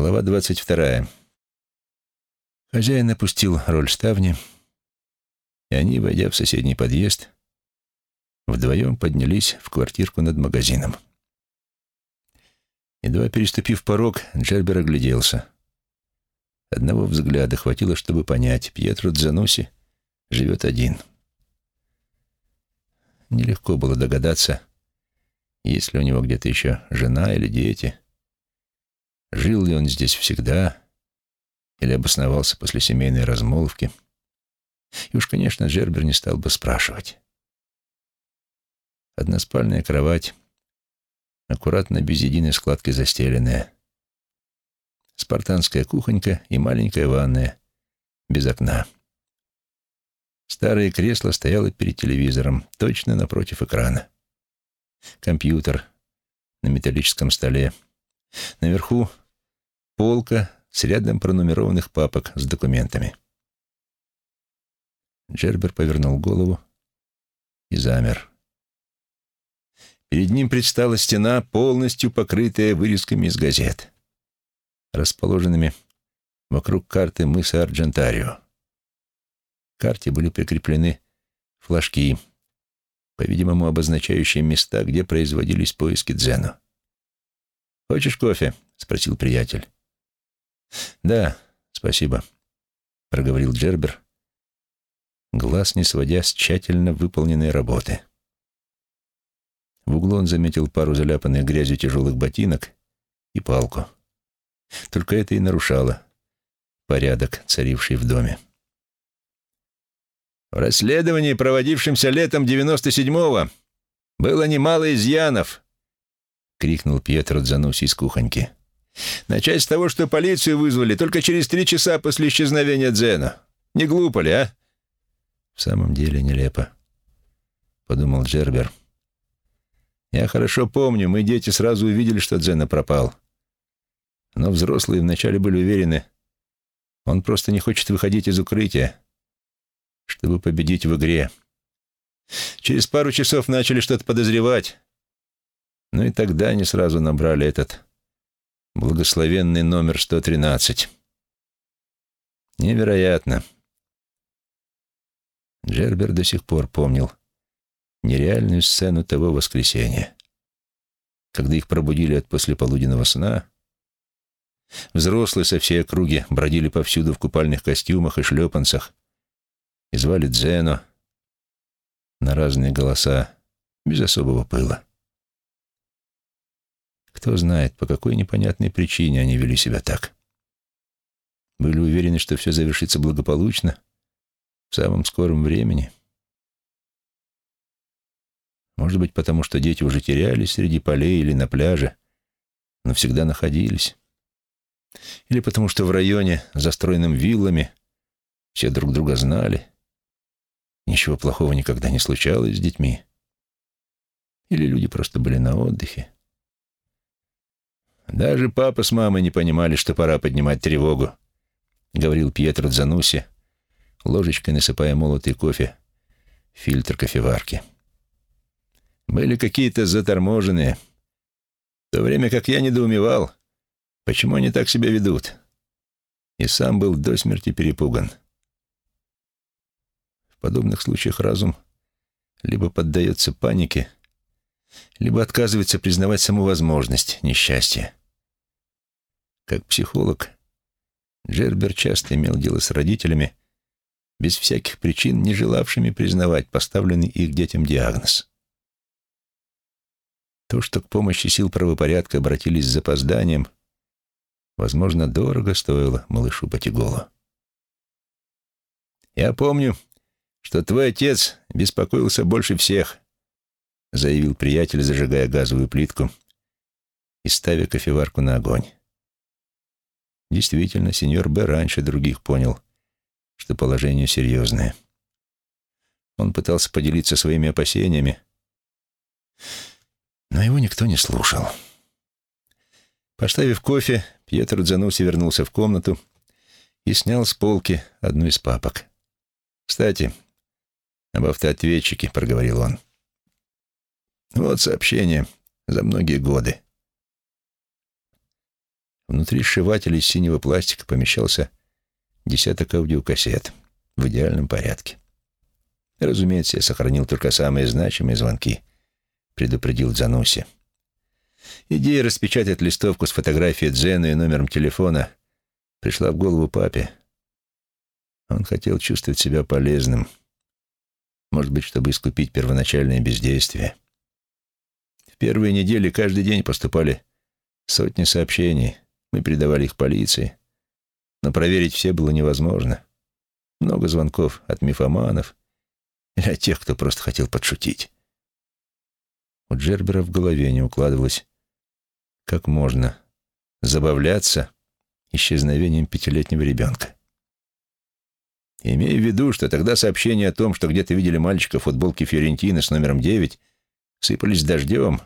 Глава двадцать вторая. Хозяин опустил роль ставни, и они, войдя в соседний подъезд, вдвоем поднялись в квартирку над магазином. Едва переступив порог, Джербер огляделся. Одного взгляда хватило, чтобы понять, Пьетро Дзануси живет один. Нелегко было догадаться, есть ли у него где-то еще жена или дети — Жил ли он здесь всегда или обосновался после семейной размолвки? И уж, конечно, Джербер не стал бы спрашивать. Односпальная кровать, аккуратно без единой складки застеленная. Спартанская кухонька и маленькая ванная, без окна. Старое кресло стояло перед телевизором, точно напротив экрана. Компьютер на металлическом столе. Наверху полка с рядом пронумерованных папок с документами. Джербер повернул голову и замер. Перед ним предстала стена, полностью покрытая вырезками из газет, расположенными вокруг карты мыса Арджентарио. К карте были прикреплены флажки, по-видимому, обозначающие места, где производились поиски Дзену. «Хочешь кофе?» — спросил приятель. «Да, спасибо», — проговорил Джербер, глаз не сводя с тщательно выполненной работы. В углу он заметил пару заляпанных грязью тяжелых ботинок и палку. Только это и нарушало порядок, царивший в доме. В расследовании, проводившемся летом 97-го, было немало изъянов, — крикнул Пьетро Дзануси из кухоньки. Начать с того, что полицию вызвали только через три часа после исчезновения Дзена. Не глупо ли, а? В самом деле нелепо, подумал Джербер. Я хорошо помню, мы, дети, сразу увидели, что Дзена пропал. Но взрослые вначале были уверены, он просто не хочет выходить из укрытия, чтобы победить в игре. Через пару часов начали что-то подозревать. Ну и тогда они сразу набрали этот Благословенный номер 113. Невероятно. Джербер до сих пор помнил нереальную сцену того воскресенья, когда их пробудили от послеполуденного сна. Взрослые со всей округи бродили повсюду в купальных костюмах и шлепанцах и звали Дзено на разные голоса без особого пыла. Кто знает, по какой непонятной причине они вели себя так. Были уверены, что все завершится благополучно в самом скором времени. Может быть, потому что дети уже терялись среди полей или на пляже, но всегда находились. Или потому что в районе, застроенном виллами, все друг друга знали. Ничего плохого никогда не случалось с детьми. Или люди просто были на отдыхе. Даже папа с мамой не понимали, что пора поднимать тревогу, — говорил Пьетро Дзануси, ложечкой насыпая молотый кофе фильтр кофеварки. Были какие-то заторможенные, в то время как я недоумевал, почему они так себя ведут, и сам был до смерти перепуган. В подобных случаях разум либо поддается панике, либо отказывается признавать саму возможность несчастья. Как психолог, Джербер часто имел дело с родителями, без всяких причин не желавшими признавать поставленный их детям диагноз. То, что к помощи сил правопорядка обратились с запозданием, возможно, дорого стоило малышу Патиголу. «Я помню, что твой отец беспокоился больше всех», заявил приятель, зажигая газовую плитку и ставя кофеварку на огонь. Действительно, сеньор Б. раньше других понял, что положение серьезное. Он пытался поделиться своими опасениями, но его никто не слушал. Поставив кофе, Пьетро Дзануси вернулся в комнату и снял с полки одну из папок. «Кстати, об автоответчике», — проговорил он. «Вот сообщение за многие годы. Внутри сшивателя из синего пластика помещался десяток аудиокассет в идеальном порядке. Разумеется, я сохранил только самые значимые звонки, предупредил Дзануси. Идея распечатать листовку с фотографией Дзена и номером телефона пришла в голову папе. Он хотел чувствовать себя полезным, может быть, чтобы искупить первоначальное бездействие. В первые недели каждый день поступали сотни сообщений, мы передавали их полиции, но проверить все было невозможно. Много звонков от мифоманов или от тех, кто просто хотел подшутить. У Джербера в голове не укладывалось, как можно забавляться исчезновением пятилетнего ребенка. Имея в виду, что тогда сообщения о том, что где-то видели мальчика в футболке Фиорентины с номером 9, сыпались дождем.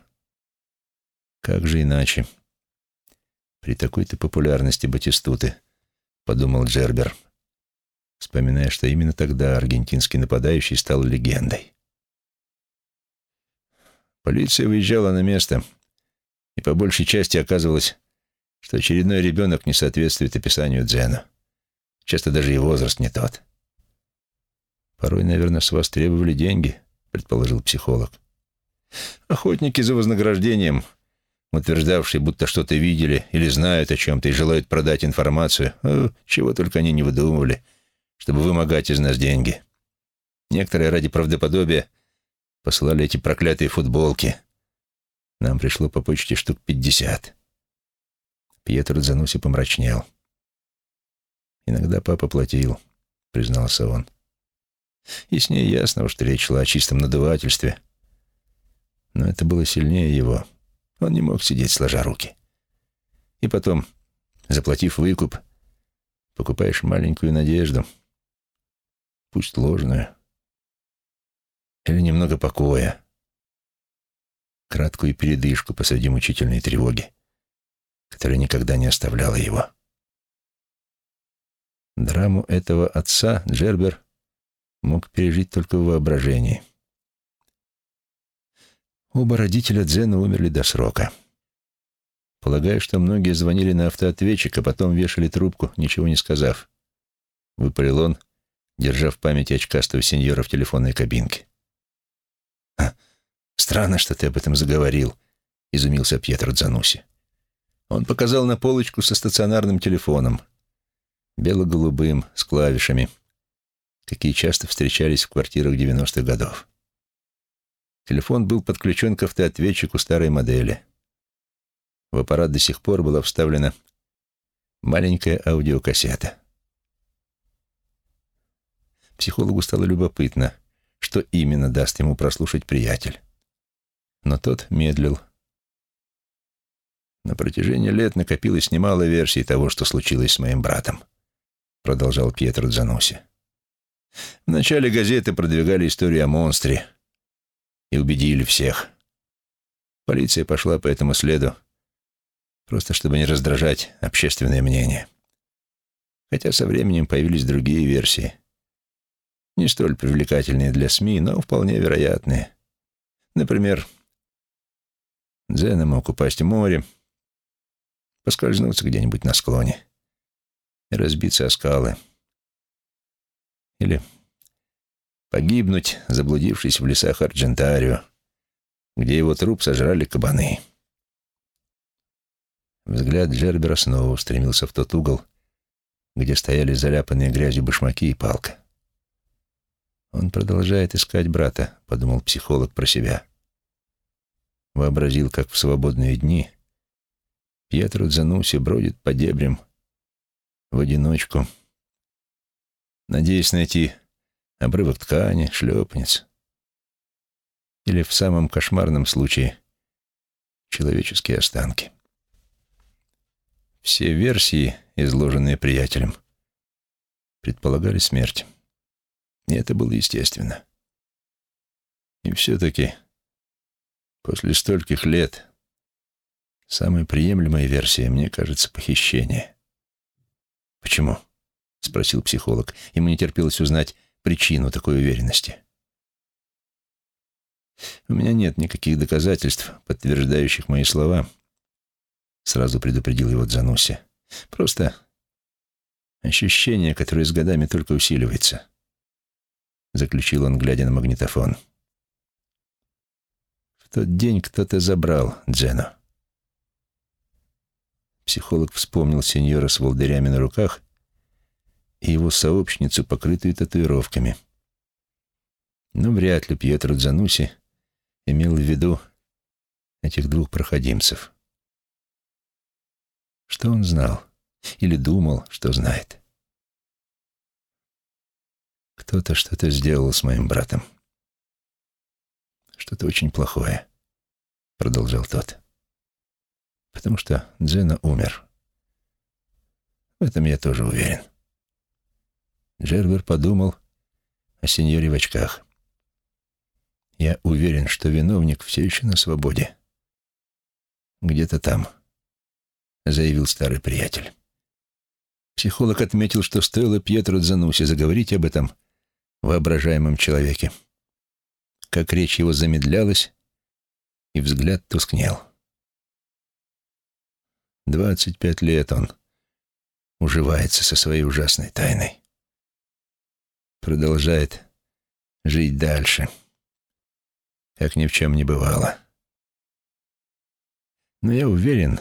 Как же иначе? При такой-то популярности Батистуты, подумал Джербер, вспоминая, что именно тогда аргентинский нападающий стал легендой. Полиция выезжала на место, и по большей части оказывалось, что очередной ребенок не соответствует описанию Дзена. Часто даже и возраст не тот. Порой, наверное, с вас требовали деньги, предположил психолог. Охотники за вознаграждением, утверждавшие, будто что-то видели или знают о чем-то и желают продать информацию, о, чего только они не выдумывали, чтобы вымогать из нас деньги. Некоторые ради правдоподобия посылали эти проклятые футболки. Нам пришло по почте штук пятьдесят. Пьетро Дзануси помрачнел. «Иногда папа платил», — признался он. И с ней ясно, что речь шла о чистом надувательстве. Но это было сильнее его. Он не мог сидеть сложа руки. И потом, заплатив выкуп, покупаешь маленькую надежду, пусть ложную, или немного покоя, краткую передышку посреди мучительной тревоги, которая никогда не оставляла его. Драму этого отца Джербер мог пережить только в воображении. Оба родителя Дзена умерли до срока. Полагаю, что многие звонили на автоответчик, а потом вешали трубку, ничего не сказав. Выпалил он, держа в памяти очкастого сеньора в телефонной кабинке. «А, странно, что ты об этом заговорил», — изумился Пьетро Дзануси. Он показал на полочку со стационарным телефоном, бело-голубым, с клавишами — какие часто встречались в квартирах 90-х годов. Телефон был подключен к автоответчику старой модели. В аппарат до сих пор была вставлена маленькая аудиокассета. Психологу стало любопытно, что именно даст ему прослушать приятель. Но тот медлил. На протяжении лет накопилось немало версий того, что случилось с моим братом, продолжал Пьетро Дзануси. В начале газеты продвигали историю о монстре и убедили всех. Полиция пошла по этому следу, просто чтобы не раздражать общественное мнение. Хотя со временем появились другие версии. Не столь привлекательные для СМИ, но вполне вероятные. Например, Дзена мог упасть в море, поскользнуться где-нибудь на склоне и разбиться о скалы. Или погибнуть, заблудившись в лесах Арджентарио, где его труп сожрали кабаны. Взгляд Джербера снова устремился в тот угол, где стояли заляпанные грязью башмаки и палка. «Он продолжает искать брата», — подумал психолог про себя. Вообразил, как в свободные дни Пьетро Дзануси бродит по дебрям в одиночку, — надеясь найти обрывок ткани, шлепниц. Или в самом кошмарном случае человеческие останки. Все версии, изложенные приятелем, предполагали смерть. И это было естественно. И все-таки после стольких лет самая приемлемая версия, мне кажется, похищение. Почему? — спросил психолог. Ему не терпелось узнать причину такой уверенности. «У меня нет никаких доказательств, подтверждающих мои слова. сразу предупредил его Дзануси. Просто ощущение, которое с годами только усиливается, заключил он, глядя на магнитофон. В тот день кто-то забрал Дзену. Психолог вспомнил сеньора с волдырями на руках и его сообщницу, покрытую татуировками. Но вряд ли Пьетро Дзануси имел в виду этих двух проходимцев. Что он знал? Или думал, что знает? Кто-то что-то сделал с моим братом. Что-то очень плохое, продолжал тот. Потому что Дзена умер. В этом я тоже уверен. Джербер подумал о сеньоре в очках. Я уверен, что виновник все еще на свободе. Где-то там, заявил старый приятель. Психолог отметил, что стоило Пьетро Дзануси заговорить об этом воображаемом человеке. Как речь его замедлялась, и взгляд тускнел. Двадцать пять лет он уживается со своей ужасной тайной. Продолжает жить дальше, как ни в чем не бывало. Но я уверен,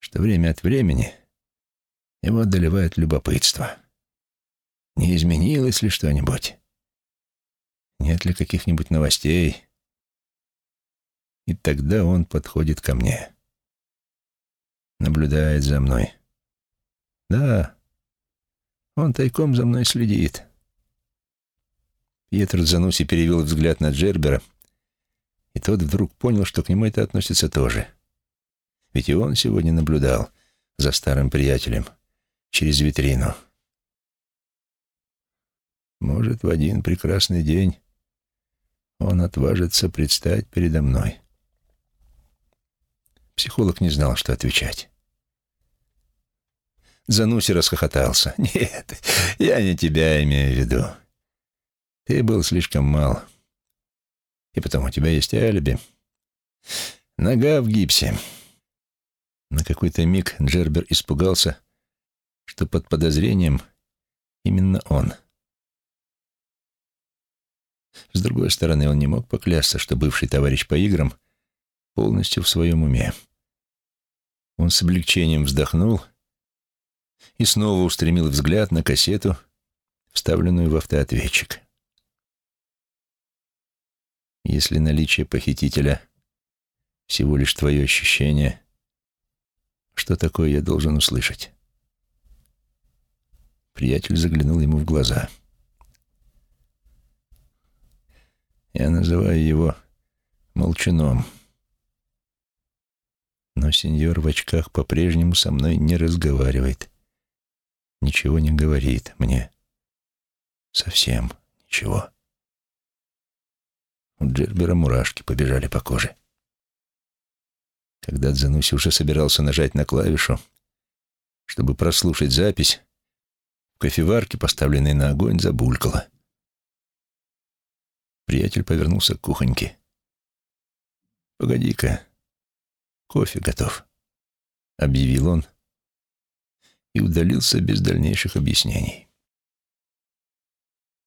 что время от времени его одолевает любопытство. Не изменилось ли что-нибудь? Нет ли каких-нибудь новостей? И тогда он подходит ко мне. Наблюдает за мной. Да, он тайком за мной следит. Пьетро Зануси перевел взгляд на Джербера, и тот вдруг понял, что к нему это относится тоже. Ведь и он сегодня наблюдал за старым приятелем через витрину. Может, в один прекрасный день он отважится предстать передо мной. Психолог не знал, что отвечать. Зануси расхохотался. «Нет, я не тебя имею в виду. Ты был слишком мал. И потом у тебя есть алиби. Нога в гипсе». На какой-то миг Джербер испугался, что под подозрением именно он — с другой стороны, он не мог поклясться, что бывший товарищ по играм полностью в своем уме. Он с облегчением вздохнул и снова устремил взгляд на кассету, вставленную в автоответчик. Если наличие похитителя всего лишь твое ощущение, что такое я должен услышать? Приятель заглянул ему в глаза — Я называю его молчуном. Но сеньор в очках по-прежнему со мной не разговаривает. Ничего не говорит мне. Совсем ничего. У Джербера мурашки побежали по коже. Когда Дзануси уже собирался нажать на клавишу, чтобы прослушать запись, в кофеварке, поставленной на огонь, забулькало. Приятель повернулся к кухоньке. «Погоди-ка, кофе готов», — объявил он и удалился без дальнейших объяснений.